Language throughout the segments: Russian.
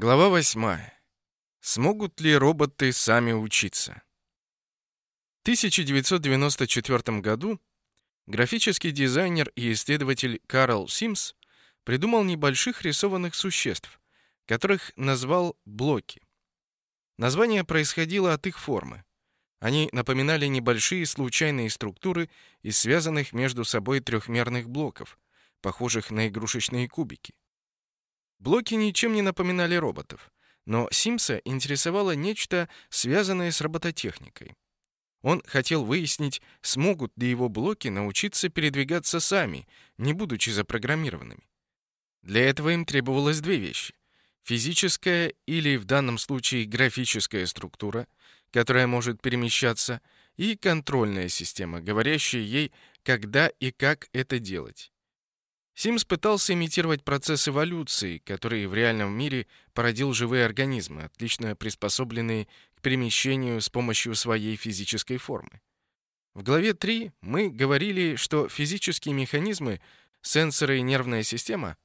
Глава 8. Смогут ли роботы сами учиться? В 1994 году графический дизайнер и исследователь Карл Симс придумал небольших рисованных существ, которых назвал блоки. Название происходило от их формы. Они напоминали небольшие случайные структуры из связанных между собой трехмерных блоков, похожих на игрушечные кубики. Блоки ничем не напоминали роботов, но Симса интересовало нечто, связанное с робототехникой. Он хотел выяснить, смогут ли его блоки научиться передвигаться сами, не будучи запрограммированными. Для этого им требовалось две вещи. Физическая или, в данном случае, графическая структура, которая может перемещаться, и контрольная система, говорящая ей, когда и как это делать. Симс пытался имитировать процесс эволюции, который в реальном мире породил живые организмы, отлично приспособленные к перемещению с помощью своей физической формы. В главе 3 мы говорили, что физические механизмы, сенсоры и нервная система,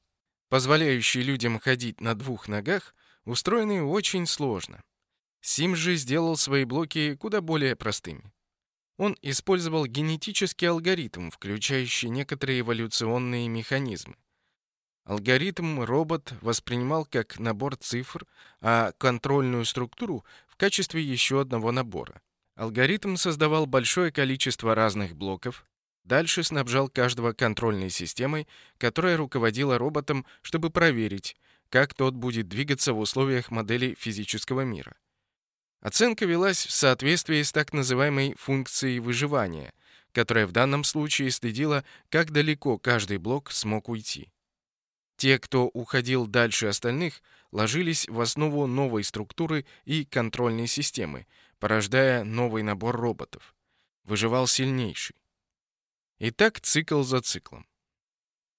позволяющие людям ходить на двух ногах, устроены очень сложно. Сим же сделал свои блоки куда более простыми. Он использовал генетический алгоритм, включающий некоторые эволюционные механизмы. Алгоритм робот воспринимал как набор цифр, а контрольную структуру в качестве еще одного набора. Алгоритм создавал большое количество разных блоков, дальше снабжал каждого контрольной системой, которая руководила роботом, чтобы проверить, как тот будет двигаться в условиях модели физического мира. Оценка велась в соответствии с так называемой функцией выживания, которая в данном случае следила, как далеко каждый блок смог уйти. Те, кто уходил дальше остальных, ложились в основу новой структуры и контрольной системы, порождая новый набор роботов. Выживал сильнейший. И так цикл за циклом.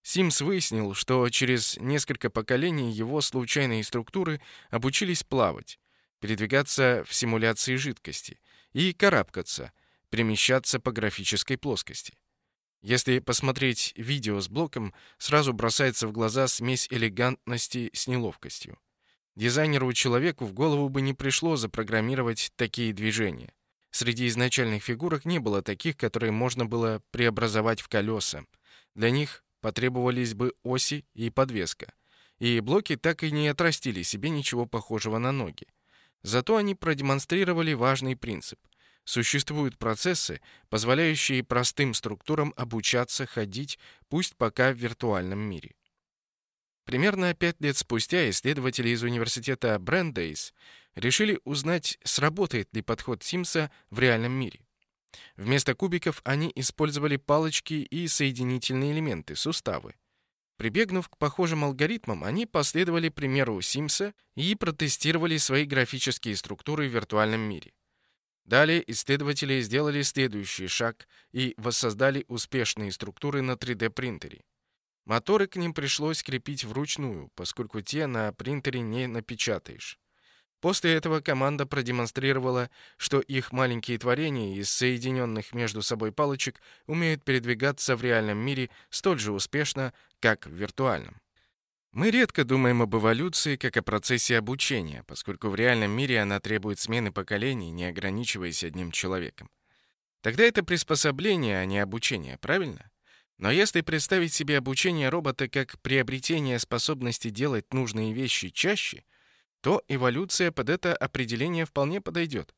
Симс выяснил, что через несколько поколений его случайные структуры обучились плавать, передвигаться в симуляции жидкости и карабкаться, перемещаться по графической плоскости. Если посмотреть видео с блоком, сразу бросается в глаза смесь элегантности с неловкостью. Дизайнеру-человеку в голову бы не пришло запрограммировать такие движения. Среди изначальных фигурок не было таких, которые можно было преобразовать в колеса. Для них потребовались бы оси и подвеска. И блоки так и не отрастили себе ничего похожего на ноги. Зато они продемонстрировали важный принцип. Существуют процессы, позволяющие простым структурам обучаться ходить, пусть пока в виртуальном мире. Примерно пять лет спустя исследователи из университета Брендейс решили узнать, сработает ли подход Симса в реальном мире. Вместо кубиков они использовали палочки и соединительные элементы, суставы. Прибегнув к похожим алгоритмам, они последовали примеру Симса и протестировали свои графические структуры в виртуальном мире. Далее исследователи сделали следующий шаг и воссоздали успешные структуры на 3D-принтере. Моторы к ним пришлось крепить вручную, поскольку те на принтере не напечатаешь. После этого команда продемонстрировала, что их маленькие творения из соединенных между собой палочек умеют передвигаться в реальном мире столь же успешно, как в виртуальном. Мы редко думаем об эволюции как о процессе обучения, поскольку в реальном мире она требует смены поколений, не ограничиваясь одним человеком. Тогда это приспособление, а не обучение, правильно? Но если представить себе обучение робота как приобретение способности делать нужные вещи чаще, то эволюция под это определение вполне подойдет.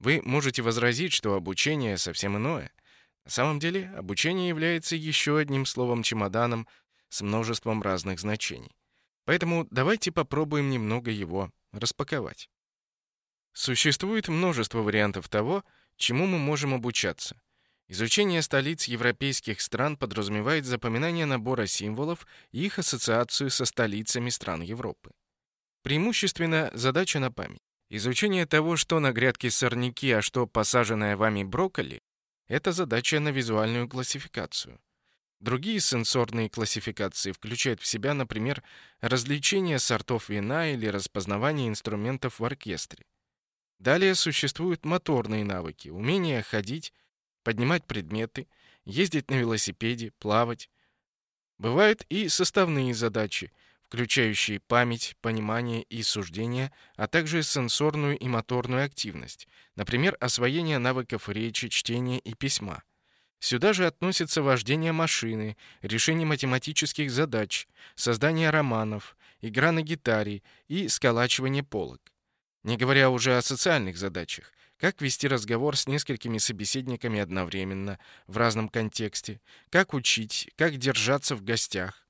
Вы можете возразить, что обучение совсем иное. На самом деле, обучение является еще одним словом-чемоданом, с множеством разных значений. Поэтому давайте попробуем немного его распаковать. Существует множество вариантов того, чему мы можем обучаться. Изучение столиц европейских стран подразумевает запоминание набора символов и их ассоциацию со столицами стран Европы. Преимущественно задача на память. Изучение того, что на грядке сорняки, а что посаженное вами брокколи, это задача на визуальную классификацию. Другие сенсорные классификации включают в себя, например, различение сортов вина или распознавание инструментов в оркестре. Далее существуют моторные навыки, умение ходить, поднимать предметы, ездить на велосипеде, плавать. Бывают и составные задачи, включающие память, понимание и суждение, а также сенсорную и моторную активность, например, освоение навыков речи, чтения и письма. Сюда же относятся вождение машины, решение математических задач, создание романов, игра на гитаре и сколачивание полок. Не говоря уже о социальных задачах, как вести разговор с несколькими собеседниками одновременно, в разном контексте, как учить, как держаться в гостях.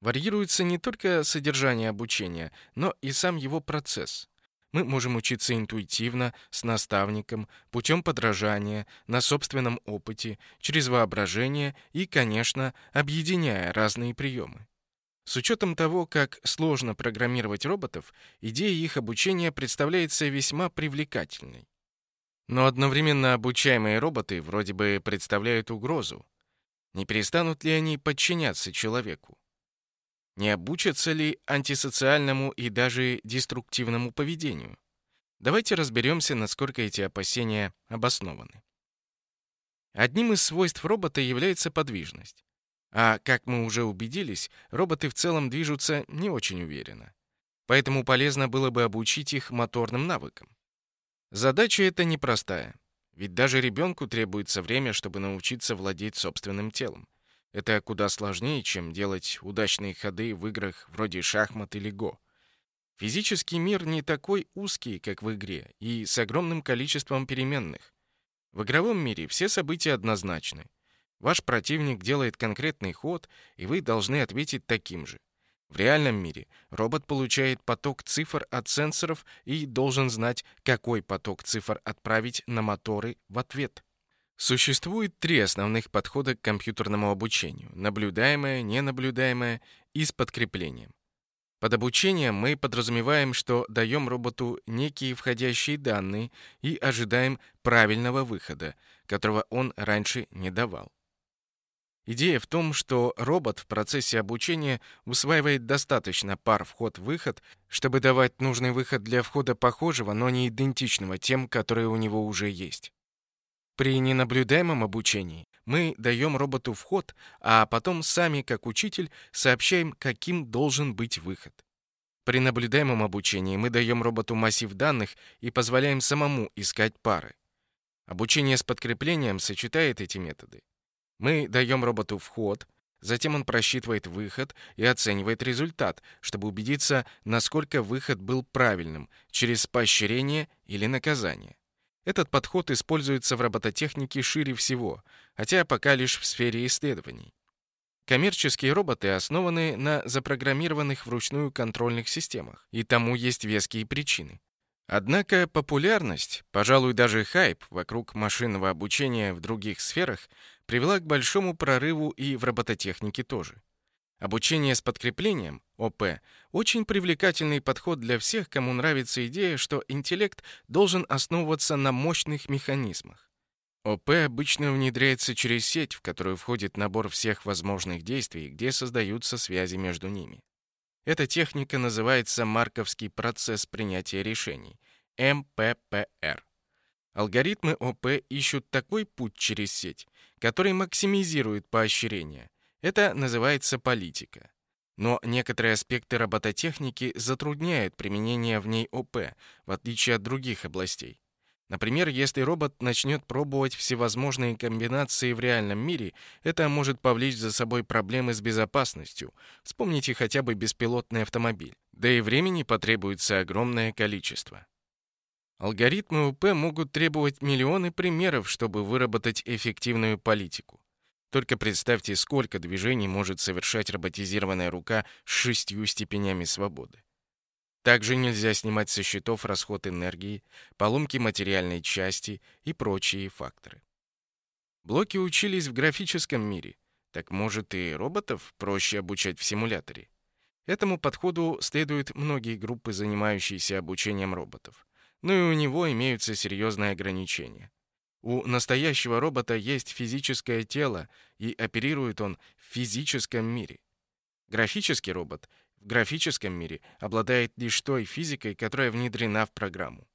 Варьируется не только содержание обучения, но и сам его процесс. Мы можем учиться интуитивно, с наставником, путем подражания, на собственном опыте, через воображение и, конечно, объединяя разные приемы. С учетом того, как сложно программировать роботов, идея их обучения представляется весьма привлекательной. Но одновременно обучаемые роботы вроде бы представляют угрозу. Не перестанут ли они подчиняться человеку? Не обучатся ли антисоциальному и даже деструктивному поведению? Давайте разберемся, насколько эти опасения обоснованы. Одним из свойств робота является подвижность. А, как мы уже убедились, роботы в целом движутся не очень уверенно. Поэтому полезно было бы обучить их моторным навыкам. Задача эта непростая, ведь даже ребенку требуется время, чтобы научиться владеть собственным телом. Это куда сложнее, чем делать удачные ходы в играх вроде шахмат или го. Физический мир не такой узкий, как в игре, и с огромным количеством переменных. В игровом мире все события однозначны. Ваш противник делает конкретный ход, и вы должны ответить таким же. В реальном мире робот получает поток цифр от сенсоров и должен знать, какой поток цифр отправить на моторы в ответ. Существует три основных подхода к компьютерному обучению – наблюдаемое, ненаблюдаемое и с подкреплением. Под обучением мы подразумеваем, что даем роботу некие входящие данные и ожидаем правильного выхода, которого он раньше не давал. Идея в том, что робот в процессе обучения усваивает достаточно пар вход-выход, чтобы давать нужный выход для входа похожего, но не идентичного тем, которые у него уже есть. При ненаблюдаемом обучении мы даем роботу вход, а потом сами, как учитель, сообщаем, каким должен быть выход. При наблюдаемом обучении мы даем роботу массив данных и позволяем самому искать пары. Обучение с подкреплением сочетает эти методы. Мы даем роботу вход, затем он просчитывает выход и оценивает результат, чтобы убедиться, насколько выход был правильным, через поощрение или наказание. Этот подход используется в робототехнике шире всего, хотя пока лишь в сфере исследований. Коммерческие роботы основаны на запрограммированных вручную контрольных системах, и тому есть веские причины. Однако популярность, пожалуй, даже хайп вокруг машинного обучения в других сферах привела к большому прорыву и в робототехнике тоже. Обучение с подкреплением, ОП, очень привлекательный подход для всех, кому нравится идея, что интеллект должен основываться на мощных механизмах. ОП обычно внедряется через сеть, в которую входит набор всех возможных действий, где создаются связи между ними. Эта техника называется марковский процесс принятия решений, МППР. Алгоритмы ОП ищут такой путь через сеть, который максимизирует поощрение. Это называется политика. Но некоторые аспекты робототехники затрудняют применение в ней ОП, в отличие от других областей. Например, если робот начнет пробовать всевозможные комбинации в реальном мире, это может повлечь за собой проблемы с безопасностью. Вспомните хотя бы беспилотный автомобиль. Да и времени потребуется огромное количество. Алгоритмы УП могут требовать миллионы примеров, чтобы выработать эффективную политику. Только представьте, сколько движений может совершать роботизированная рука с шестью степенями свободы. Также нельзя снимать со счетов расход энергии, поломки материальной части и прочие факторы. Блоки учились в графическом мире, так может и роботов проще обучать в симуляторе. Этому подходу следуют многие группы, занимающиеся обучением роботов. Но и у него имеются серьезные ограничения. У настоящего робота есть физическое тело, и оперирует он в физическом мире. Графический робот в графическом мире обладает лишь той физикой, которая внедрена в программу.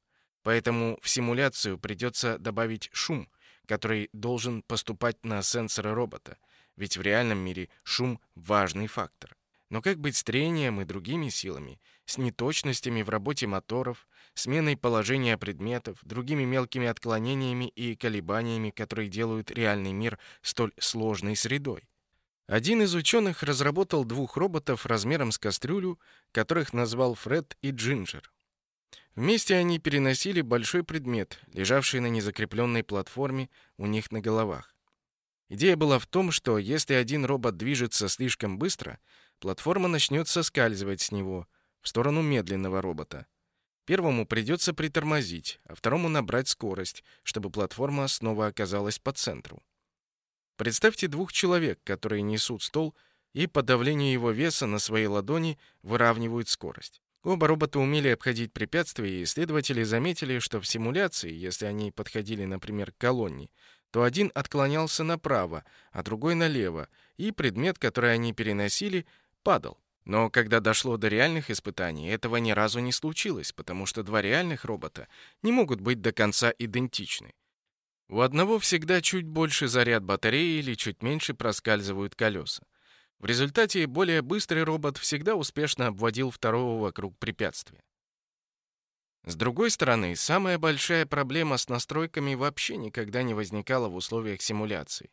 Поэтому в симуляцию придется добавить шум, который должен поступать на сенсоры робота, ведь в реальном мире шум – важный фактор. Но как быть с трением и другими силами, с неточностями в работе моторов, сменой положения предметов, другими мелкими отклонениями и колебаниями, которые делают реальный мир столь сложной средой? Один из ученых разработал двух роботов размером с кастрюлю, которых назвал Фред и Джинджер. Вместе они переносили большой предмет, лежавший на незакрепленной платформе у них на головах. Идея была в том, что если один робот движется слишком быстро, платформа начнет соскальзывать с него в сторону медленного робота. Первому придется притормозить, а второму набрать скорость, чтобы платформа снова оказалась по центру. Представьте двух человек, которые несут стол и по давлению его веса на своей ладони выравнивают скорость. Оба робота умели обходить препятствия, и исследователи заметили, что в симуляции, если они подходили, например, к колонне, то один отклонялся направо, а другой налево, и предмет, который они переносили, падал. Но когда дошло до реальных испытаний, этого ни разу не случилось, потому что два реальных робота не могут быть до конца идентичны. У одного всегда чуть больше заряд батареи или чуть меньше проскальзывают колеса. В результате более быстрый робот всегда успешно обводил второго вокруг препятствия. С другой стороны, самая большая проблема с настройками вообще никогда не возникала в условиях симуляции.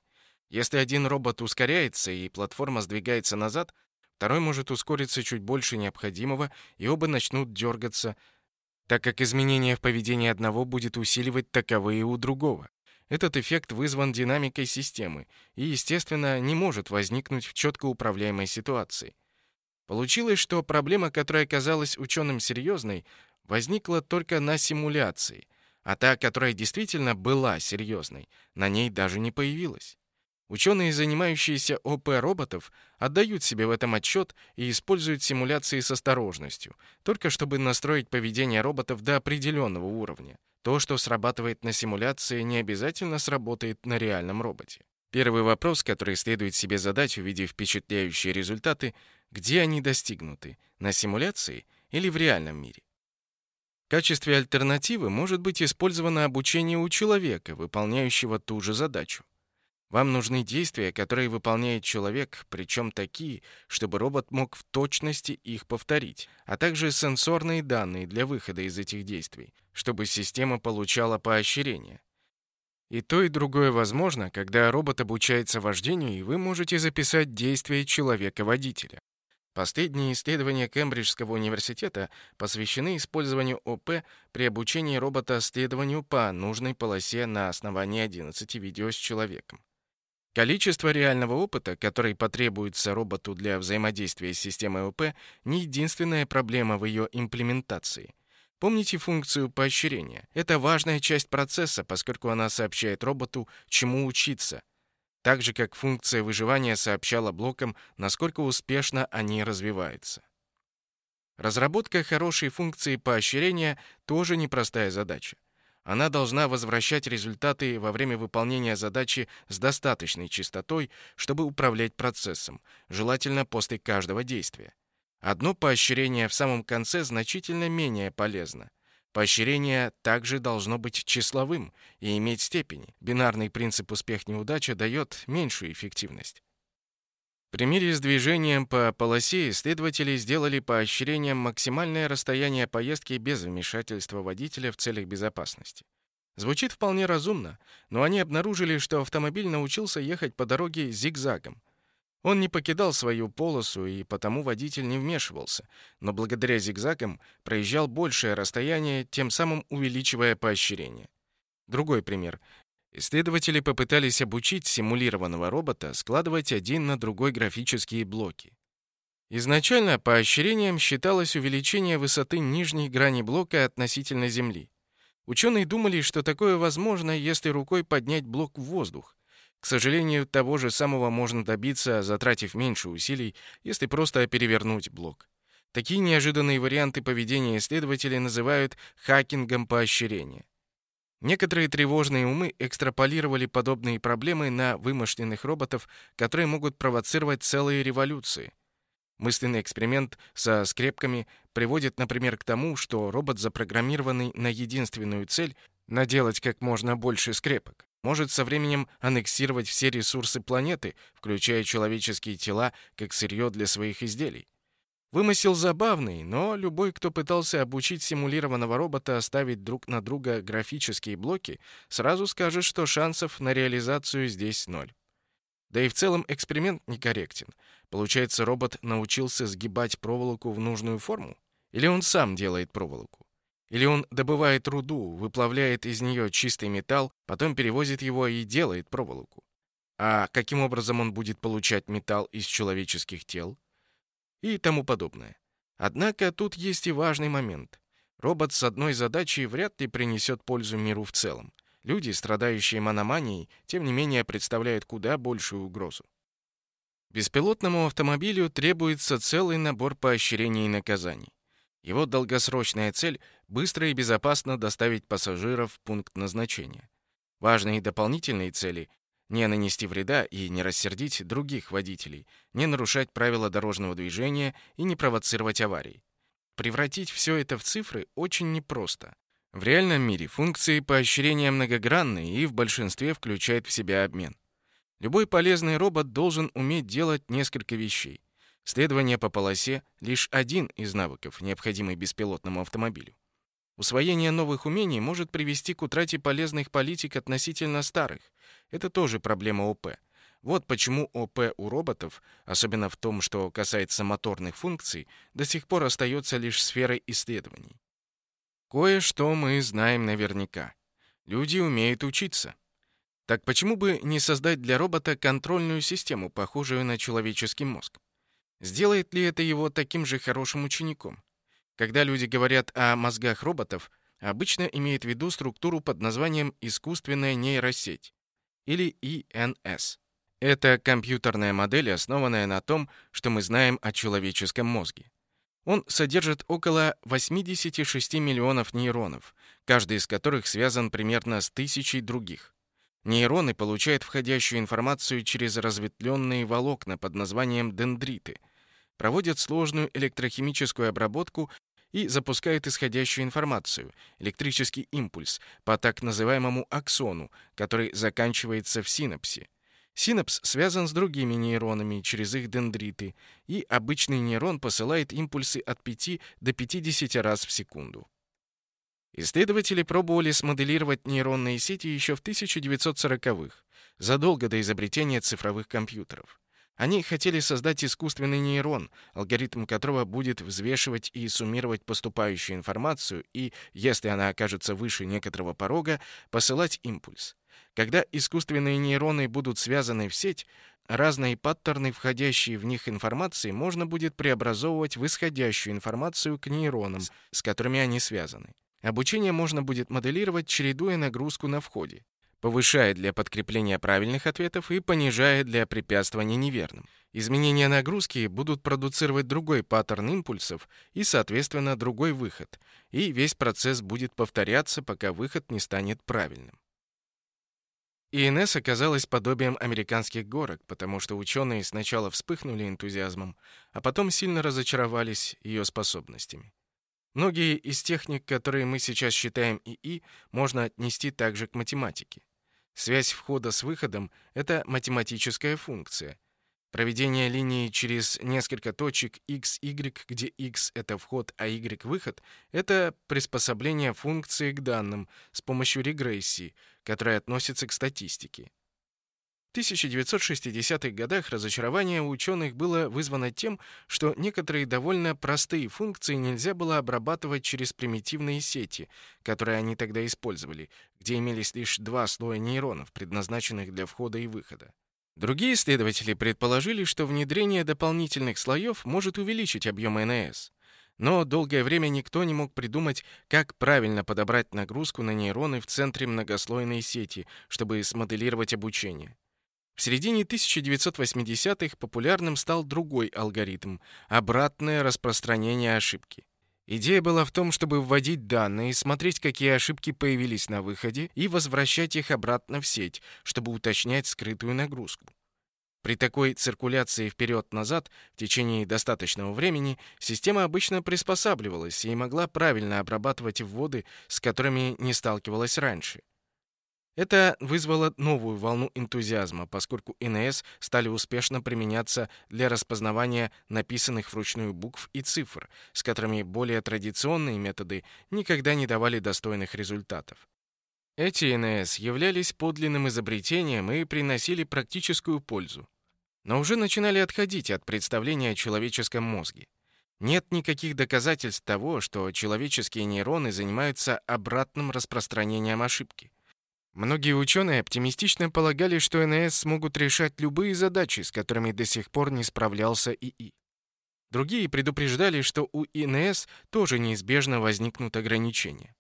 Если один робот ускоряется и платформа сдвигается назад, второй может ускориться чуть больше необходимого, и оба начнут дергаться, так как изменение в поведении одного будет усиливать таковые у другого. Этот эффект вызван динамикой системы и, естественно, не может возникнуть в четко управляемой ситуации. Получилось, что проблема, которая казалась ученым серьезной, возникла только на симуляции, а та, которая действительно была серьезной, на ней даже не появилась. Ученые, занимающиеся ОП роботов, отдают себе в этом отчет и используют симуляции с осторожностью, только чтобы настроить поведение роботов до определенного уровня. То, что срабатывает на симуляции, не обязательно сработает на реальном роботе. Первый вопрос, который следует себе задать, увидев впечатляющие результаты, где они достигнуты, на симуляции или в реальном мире. В качестве альтернативы может быть использовано обучение у человека, выполняющего ту же задачу. Вам нужны действия, которые выполняет человек, причем такие, чтобы робот мог в точности их повторить, а также сенсорные данные для выхода из этих действий, чтобы система получала поощрение. И то, и другое возможно, когда робот обучается вождению, и вы можете записать действия человека-водителя. Последние исследования Кембриджского университета посвящены использованию ОП при обучении робота следованию по нужной полосе на основании 11 видео с человеком. Количество реального опыта, который потребуется роботу для взаимодействия с системой ОП, не единственная проблема в ее имплементации. Помните функцию поощрения. Это важная часть процесса, поскольку она сообщает роботу, чему учиться. Так же, как функция выживания сообщала блокам, насколько успешно они развиваются. Разработка хорошей функции поощрения тоже непростая задача. Она должна возвращать результаты во время выполнения задачи с достаточной частотой, чтобы управлять процессом, желательно после каждого действия. Одно поощрение в самом конце значительно менее полезно. Поощрение также должно быть числовым и иметь степени. Бинарный принцип успех-неудача дает меньшую эффективность. Примере с движением по полосе исследователи сделали поощрением максимальное расстояние поездки без вмешательства водителя в целях безопасности. Звучит вполне разумно, но они обнаружили, что автомобиль научился ехать по дороге зигзагом. Он не покидал свою полосу, и потому водитель не вмешивался, но благодаря зигзагам проезжал большее расстояние, тем самым увеличивая поощрение. Другой пример. Исследователи попытались обучить симулированного робота складывать один на другой графические блоки. Изначально поощрением считалось увеличение высоты нижней грани блока относительно Земли. Ученые думали, что такое возможно, если рукой поднять блок в воздух. К сожалению, того же самого можно добиться, затратив меньше усилий, если просто перевернуть блок. Такие неожиданные варианты поведения исследователи называют хакингом поощрения. Некоторые тревожные умы экстраполировали подобные проблемы на вымышленных роботов, которые могут провоцировать целые революции. Мысленный эксперимент со скрепками приводит, например, к тому, что робот, запрограммированный на единственную цель — наделать как можно больше скрепок, может со временем аннексировать все ресурсы планеты, включая человеческие тела, как сырье для своих изделий. Вымысел забавный, но любой, кто пытался обучить симулированного робота ставить друг на друга графические блоки, сразу скажет, что шансов на реализацию здесь ноль. Да и в целом эксперимент некорректен. Получается, робот научился сгибать проволоку в нужную форму? Или он сам делает проволоку? Или он добывает руду, выплавляет из нее чистый металл, потом перевозит его и делает проволоку? А каким образом он будет получать металл из человеческих тел? И тому подобное. Однако тут есть и важный момент. Робот с одной задачей вряд ли принесет пользу миру в целом. Люди, страдающие мономанией, тем не менее представляют куда большую угрозу. Беспилотному автомобилю требуется целый набор поощрений и наказаний. Его долгосрочная цель — быстро и безопасно доставить пассажиров в пункт назначения. Важные дополнительные цели не нанести вреда и не рассердить других водителей, не нарушать правила дорожного движения и не провоцировать аварий. Превратить все это в цифры очень непросто. В реальном мире функции поощрения многогранны и в большинстве включают в себя обмен. Любой полезный робот должен уметь делать несколько вещей. Следование по полосе — лишь один из навыков, необходимый беспилотному автомобилю. Усвоение новых умений может привести к утрате полезных политик относительно старых. Это тоже проблема ОП. Вот почему ОП у роботов, особенно в том, что касается моторных функций, до сих пор остается лишь сферой исследований. Кое-что мы знаем наверняка. Люди умеют учиться. Так почему бы не создать для робота контрольную систему, похожую на человеческий мозг? Сделает ли это его таким же хорошим учеником? Когда люди говорят о мозгах роботов, обычно имеют в виду структуру под названием искусственная нейросеть или ИНС. Это компьютерная модель, основанная на том, что мы знаем о человеческом мозге. Он содержит около 86 миллионов нейронов, каждый из которых связан примерно с тысячей других. Нейроны получают входящую информацию через разветвленные волокна под названием дендриты — проводят сложную электрохимическую обработку и запускают исходящую информацию, электрический импульс, по так называемому аксону, который заканчивается в синапсе. Синапс связан с другими нейронами через их дендриты, и обычный нейрон посылает импульсы от 5 до 50 раз в секунду. Исследователи пробовали смоделировать нейронные сети еще в 1940-х, задолго до изобретения цифровых компьютеров. Они хотели создать искусственный нейрон, алгоритм которого будет взвешивать и суммировать поступающую информацию и, если она окажется выше некоторого порога, посылать импульс. Когда искусственные нейроны будут связаны в сеть, разные паттерны, входящие в них информации, можно будет преобразовывать в исходящую информацию к нейронам, с которыми они связаны. Обучение можно будет моделировать, чередуя нагрузку на входе повышая для подкрепления правильных ответов и понижая для препятствования неверным. Изменения нагрузки будут продуцировать другой паттерн импульсов и, соответственно, другой выход, и весь процесс будет повторяться, пока выход не станет правильным. ИНС оказалась подобием американских горок, потому что ученые сначала вспыхнули энтузиазмом, а потом сильно разочаровались ее способностями. Многие из техник, которые мы сейчас считаем ИИ, можно отнести также к математике. Связь входа с выходом — это математическая функция. Проведение линии через несколько точек x, y, где x — это вход, а y — выход — это приспособление функции к данным с помощью регрессии, которая относится к статистике. В 1960-х годах разочарование у ученых было вызвано тем, что некоторые довольно простые функции нельзя было обрабатывать через примитивные сети, которые они тогда использовали, где имелись лишь два слоя нейронов, предназначенных для входа и выхода. Другие исследователи предположили, что внедрение дополнительных слоев может увеличить объем НС. Но долгое время никто не мог придумать, как правильно подобрать нагрузку на нейроны в центре многослойной сети, чтобы смоделировать обучение. В середине 1980-х популярным стал другой алгоритм — обратное распространение ошибки. Идея была в том, чтобы вводить данные, смотреть, какие ошибки появились на выходе, и возвращать их обратно в сеть, чтобы уточнять скрытую нагрузку. При такой циркуляции вперед-назад в течение достаточного времени система обычно приспосабливалась и могла правильно обрабатывать вводы, с которыми не сталкивалась раньше. Это вызвало новую волну энтузиазма, поскольку ИНС стали успешно применяться для распознавания написанных вручную букв и цифр, с которыми более традиционные методы никогда не давали достойных результатов. Эти ИНС являлись подлинным изобретением и приносили практическую пользу, но уже начинали отходить от представления о человеческом мозге. Нет никаких доказательств того, что человеческие нейроны занимаются обратным распространением ошибки. Многие ученые оптимистично полагали, что НС смогут решать любые задачи, с которыми до сих пор не справлялся ИИ. Другие предупреждали, что у ИНС тоже неизбежно возникнут ограничения.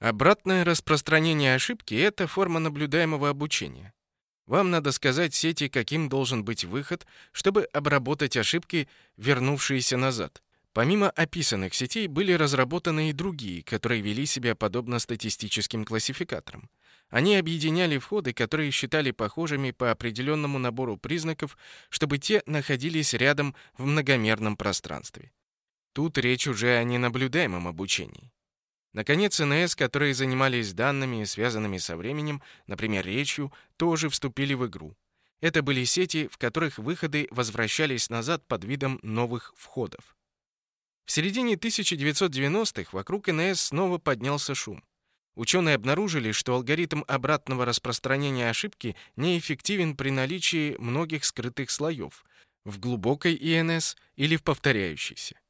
Обратное распространение ошибки — это форма наблюдаемого обучения. Вам надо сказать сети, каким должен быть выход, чтобы обработать ошибки, вернувшиеся назад. Помимо описанных сетей были разработаны и другие, которые вели себя подобно статистическим классификаторам. Они объединяли входы, которые считали похожими по определенному набору признаков, чтобы те находились рядом в многомерном пространстве. Тут речь уже о ненаблюдаемом обучении. Наконец, НС, которые занимались данными, связанными со временем, например, речью, тоже вступили в игру. Это были сети, в которых выходы возвращались назад под видом новых входов. В середине 1990-х вокруг НС снова поднялся шум. Ученые обнаружили, что алгоритм обратного распространения ошибки неэффективен при наличии многих скрытых слоев в глубокой ИНС или в повторяющейся.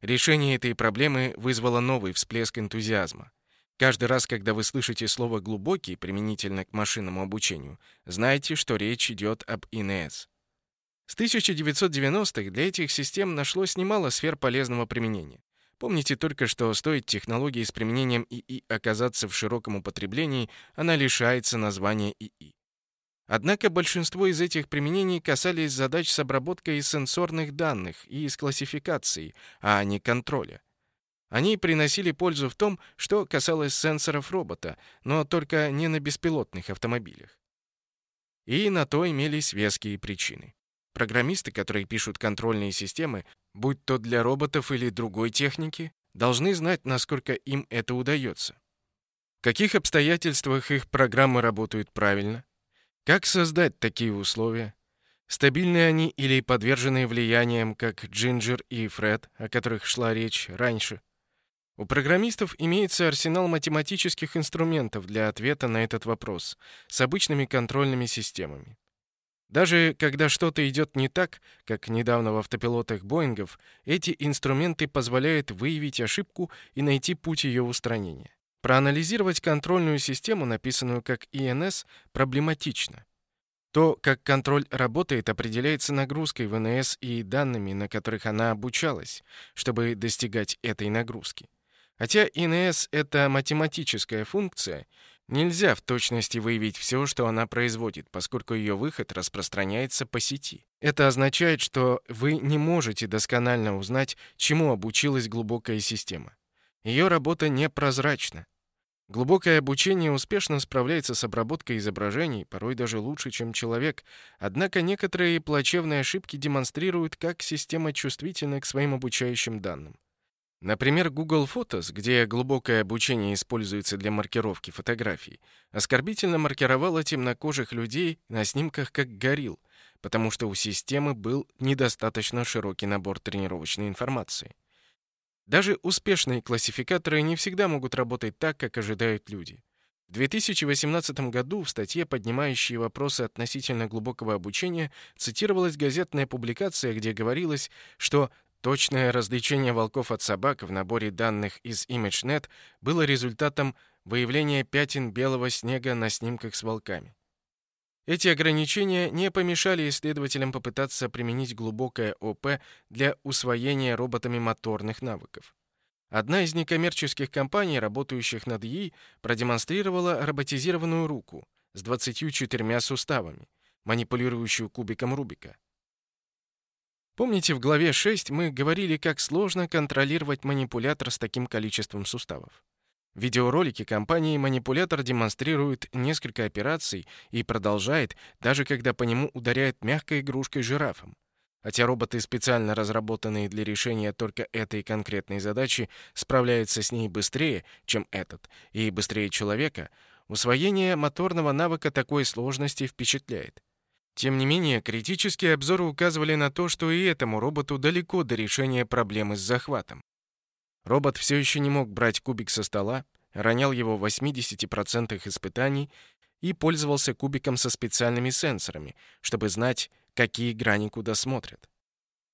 Решение этой проблемы вызвало новый всплеск энтузиазма. Каждый раз, когда вы слышите слово «глубокий» применительно к машинному обучению, знайте, что речь идет об ИНС. С 1990-х для этих систем нашлось немало сфер полезного применения. Помните только, что стоит технологии с применением ИИ оказаться в широком употреблении, она лишается названия ИИ. Однако большинство из этих применений касались задач с обработкой сенсорных данных и с классификацией, а не контроля. Они приносили пользу в том, что касалось сенсоров робота, но только не на беспилотных автомобилях. И на то имелись веские причины. Программисты, которые пишут контрольные системы, будь то для роботов или другой техники, должны знать, насколько им это удается. В каких обстоятельствах их программы работают правильно? Как создать такие условия? Стабильны они или подвержены влияниям, как Джинджер и Фред, о которых шла речь раньше? У программистов имеется арсенал математических инструментов для ответа на этот вопрос с обычными контрольными системами. Даже когда что-то идет не так, как недавно в автопилотах Боингов, эти инструменты позволяют выявить ошибку и найти путь ее устранения. Проанализировать контрольную систему, написанную как ИНС, проблематично. То, как контроль работает, определяется нагрузкой в НС и данными, на которых она обучалась, чтобы достигать этой нагрузки. Хотя ИНС — это математическая функция, Нельзя в точности выявить все, что она производит, поскольку ее выход распространяется по сети. Это означает, что вы не можете досконально узнать, чему обучилась глубокая система. Ее работа непрозрачна. Глубокое обучение успешно справляется с обработкой изображений, порой даже лучше, чем человек, однако некоторые плачевные ошибки демонстрируют, как система чувствительна к своим обучающим данным. Например, Google Photos, где глубокое обучение используется для маркировки фотографий, оскорбительно маркировала темнокожих людей на снимках как горилл, потому что у системы был недостаточно широкий набор тренировочной информации. Даже успешные классификаторы не всегда могут работать так, как ожидают люди. В 2018 году в статье, поднимающей вопросы относительно глубокого обучения, цитировалась газетная публикация, где говорилось, что Точное различение волков от собак в наборе данных из ImageNet было результатом выявления пятен белого снега на снимках с волками. Эти ограничения не помешали исследователям попытаться применить глубокое ОП для усвоения роботами моторных навыков. Одна из некоммерческих компаний, работающих над ИИ, продемонстрировала роботизированную руку с 24 суставами, манипулирующую кубиком Рубика. Помните, в главе 6 мы говорили, как сложно контролировать манипулятор с таким количеством суставов. В видеоролике компании манипулятор демонстрирует несколько операций и продолжает, даже когда по нему ударяет мягкой игрушкой жирафом. Хотя роботы, специально разработанные для решения только этой конкретной задачи, справляются с ней быстрее, чем этот, и быстрее человека, Усвоение моторного навыка такой сложности впечатляет. Тем не менее, критические обзоры указывали на то, что и этому роботу далеко до решения проблемы с захватом. Робот все еще не мог брать кубик со стола, ронял его в 80% испытаний и пользовался кубиком со специальными сенсорами, чтобы знать, какие грани куда смотрят.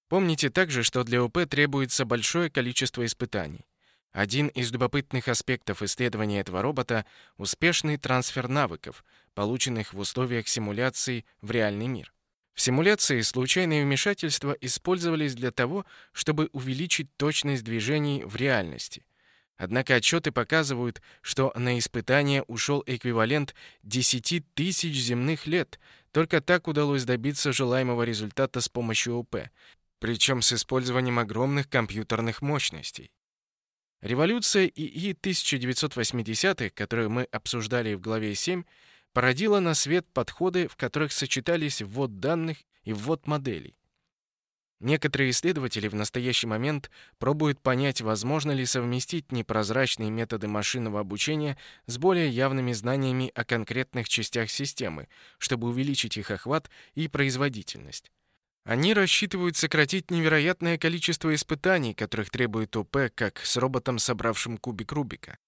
Помните также, что для ОП требуется большое количество испытаний. Один из любопытных аспектов исследования этого робота — успешный трансфер навыков, полученных в условиях симуляции в реальный мир. В симуляции случайные вмешательства использовались для того, чтобы увеличить точность движений в реальности. Однако отчеты показывают, что на испытание ушел эквивалент 10 тысяч земных лет. Только так удалось добиться желаемого результата с помощью ОП, причем с использованием огромных компьютерных мощностей. Революция ИИ 1980-х, которую мы обсуждали в главе 7, породила на свет подходы, в которых сочетались ввод данных и ввод моделей. Некоторые исследователи в настоящий момент пробуют понять, возможно ли совместить непрозрачные методы машинного обучения с более явными знаниями о конкретных частях системы, чтобы увеличить их охват и производительность. Они рассчитывают сократить невероятное количество испытаний, которых требует ОП, как с роботом, собравшим кубик Рубика.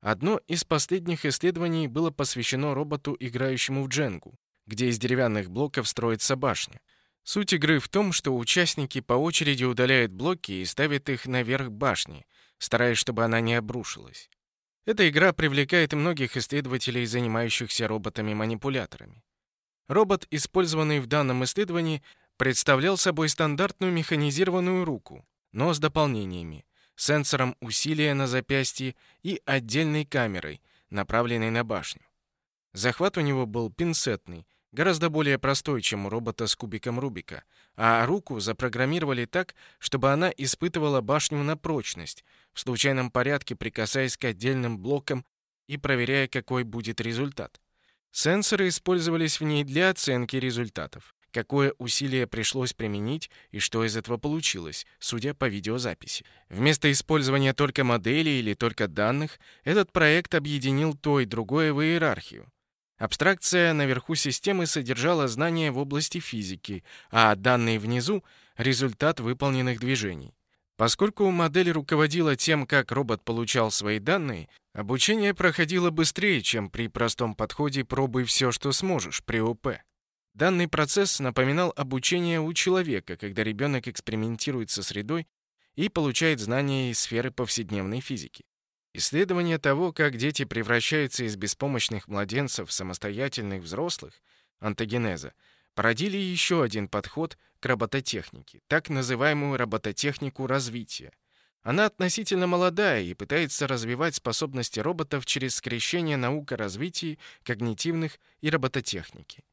Одно из последних исследований было посвящено роботу, играющему в дженгу, где из деревянных блоков строится башня. Суть игры в том, что участники по очереди удаляют блоки и ставят их наверх башни, стараясь, чтобы она не обрушилась. Эта игра привлекает многих исследователей, занимающихся роботами-манипуляторами. Робот, использованный в данном исследовании, представлял собой стандартную механизированную руку, но с дополнениями, сенсором усилия на запястье и отдельной камерой, направленной на башню. Захват у него был пинцетный, гораздо более простой, чем у робота с кубиком Рубика, а руку запрограммировали так, чтобы она испытывала башню на прочность, в случайном порядке прикасаясь к отдельным блокам и проверяя, какой будет результат. Сенсоры использовались в ней для оценки результатов какое усилие пришлось применить и что из этого получилось, судя по видеозаписи. Вместо использования только моделей или только данных, этот проект объединил то и другое в иерархию. Абстракция наверху системы содержала знания в области физики, а данные внизу — результат выполненных движений. Поскольку модель руководила тем, как робот получал свои данные, обучение проходило быстрее, чем при простом подходе «пробуй все, что сможешь» при ОП. Данный процесс напоминал обучение у человека, когда ребенок экспериментирует со средой и получает знания из сферы повседневной физики. Исследование того, как дети превращаются из беспомощных младенцев в самостоятельных взрослых, антогенеза, породили еще один подход к робототехнике, так называемую робототехнику развития. Она относительно молодая и пытается развивать способности роботов через скрещение наук о развитии, когнитивных и робототехники.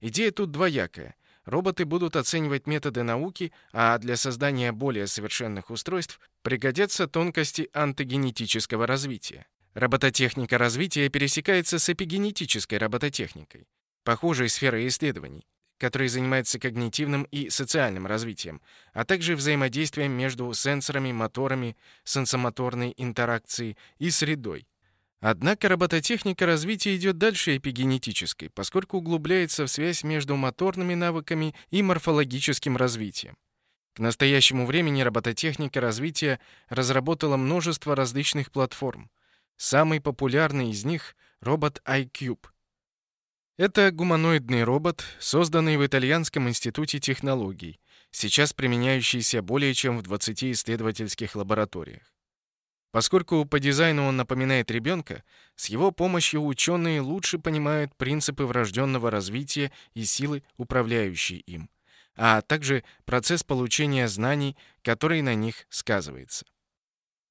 Идея тут двоякая. Роботы будут оценивать методы науки, а для создания более совершенных устройств пригодятся тонкости антогенетического развития. Робототехника развития пересекается с эпигенетической робототехникой, похожей сферой исследований, которая занимается когнитивным и социальным развитием, а также взаимодействием между сенсорами, моторами, сенсомоторной интеракцией и средой, Однако робототехника развития идет дальше эпигенетической, поскольку углубляется в связь между моторными навыками и морфологическим развитием. К настоящему времени робототехника развития разработала множество различных платформ. Самый популярный из них — робот iCube. Это гуманоидный робот, созданный в Итальянском институте технологий, сейчас применяющийся более чем в 20 исследовательских лабораториях. Поскольку по дизайну он напоминает ребенка, с его помощью ученые лучше понимают принципы врожденного развития и силы, управляющие им, а также процесс получения знаний, который на них сказывается.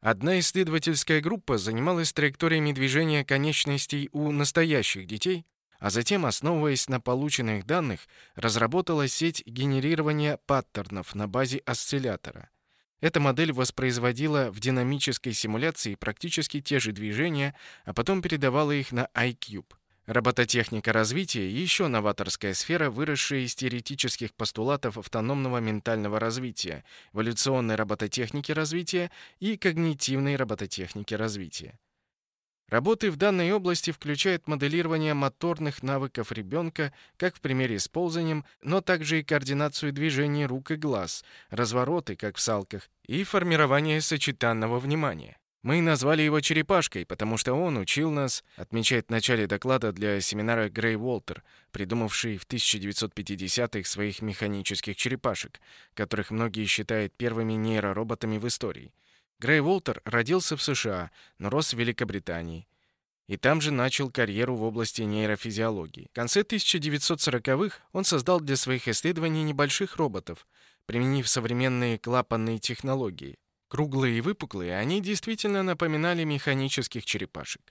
Одна исследовательская группа занималась траекториями движения конечностей у настоящих детей, а затем, основываясь на полученных данных, разработала сеть генерирования паттернов на базе осциллятора — эта модель воспроизводила в динамической симуляции практически те же движения, а потом передавала их на iCube. Робототехника развития — еще новаторская сфера, выросшая из теоретических постулатов автономного ментального развития, эволюционной робототехники развития и когнитивной робототехники развития. Работы в данной области включают моделирование моторных навыков ребенка, как в примере с ползанием, но также и координацию движений рук и глаз, развороты, как в салках, и формирование сочетанного внимания. Мы назвали его черепашкой, потому что он учил нас, отмечает в начале доклада для семинара Грей Уолтер, придумавший в 1950-х своих механических черепашек, которых многие считают первыми нейророботами в истории. Грей Уолтер родился в США, но рос в Великобритании. И там же начал карьеру в области нейрофизиологии. В конце 1940-х он создал для своих исследований небольших роботов, применив современные клапанные технологии. Круглые и выпуклые, они действительно напоминали механических черепашек.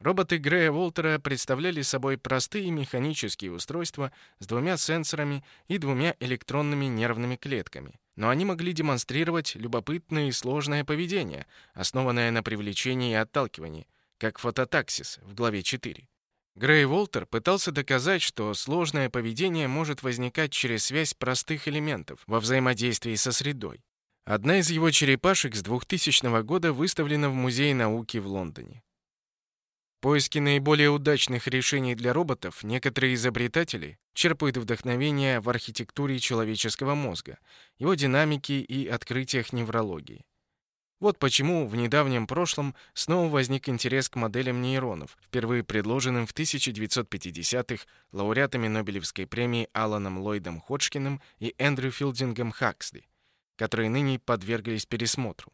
Роботы Грея Волтера представляли собой простые механические устройства с двумя сенсорами и двумя электронными нервными клетками. Но они могли демонстрировать любопытное и сложное поведение, основанное на привлечении и отталкивании, как фототаксис в главе 4. Грей Волтер пытался доказать, что сложное поведение может возникать через связь простых элементов во взаимодействии со средой. Одна из его черепашек с 2000 года выставлена в Музее науки в Лондоне. Поиски наиболее удачных решений для роботов некоторые изобретатели черпают вдохновение в архитектуре человеческого мозга, его динамике и открытиях неврологии. Вот почему в недавнем прошлом снова возник интерес к моделям нейронов, впервые предложенным в 1950-х лауреатами Нобелевской премии Аланом Ллойдом Ходжкиным и Эндрю Филдингом Хаксли которые ныне подверглись пересмотру.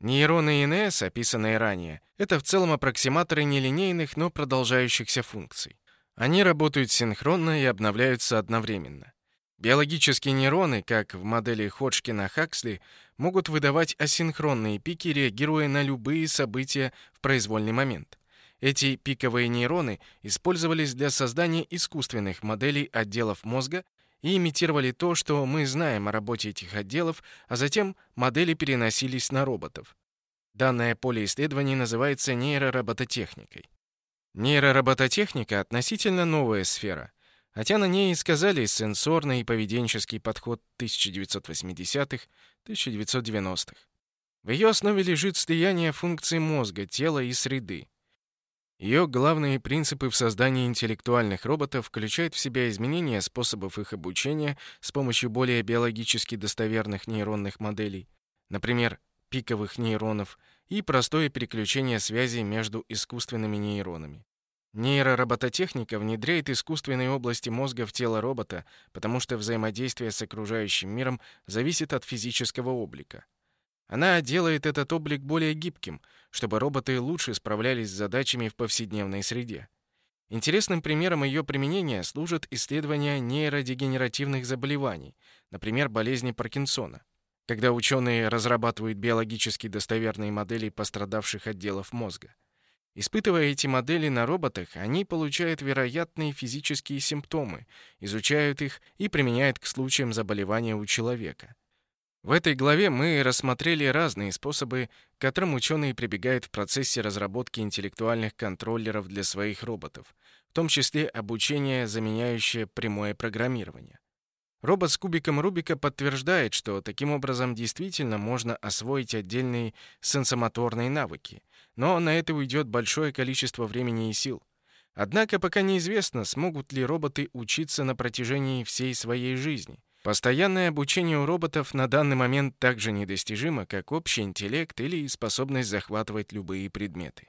Нейроны ИНС, описанные ранее, это в целом аппроксиматоры нелинейных, но продолжающихся функций. Они работают синхронно и обновляются одновременно. Биологические нейроны, как в модели Ходжкина-Хаксли, могут выдавать асинхронные пики, реагируя на любые события в произвольный момент. Эти пиковые нейроны использовались для создания искусственных моделей отделов мозга и имитировали то, что мы знаем о работе этих отделов, а затем модели переносились на роботов. Данное поле исследований называется нейроробототехникой. Нейроробототехника — относительно новая сфера, хотя на ней и сказались сенсорный и поведенческий подход 1980-х, 1990-х. В ее основе лежит слияние функций мозга, тела и среды. Ее главные принципы в создании интеллектуальных роботов включают в себя изменение способов их обучения с помощью более биологически достоверных нейронных моделей, например, пиковых нейронов, и простое переключение связей между искусственными нейронами. Нейроробототехника внедряет искусственные области мозга в тело робота, потому что взаимодействие с окружающим миром зависит от физического облика. Она делает этот облик более гибким, чтобы роботы лучше справлялись с задачами в повседневной среде. Интересным примером ее применения служат исследования нейродегенеративных заболеваний, например, болезни Паркинсона, когда ученые разрабатывают биологически достоверные модели пострадавших отделов мозга. Испытывая эти модели на роботах, они получают вероятные физические симптомы, изучают их и применяют к случаям заболевания у человека. В этой главе мы рассмотрели разные способы, к которым ученые прибегают в процессе разработки интеллектуальных контроллеров для своих роботов, в том числе обучение, заменяющее прямое программирование. Робот с кубиком Рубика подтверждает, что таким образом действительно можно освоить отдельные сенсомоторные навыки, но на это уйдет большое количество времени и сил. Однако пока неизвестно, смогут ли роботы учиться на протяжении всей своей жизни. Постоянное обучение у роботов на данный момент так же недостижимо, как общий интеллект или способность захватывать любые предметы.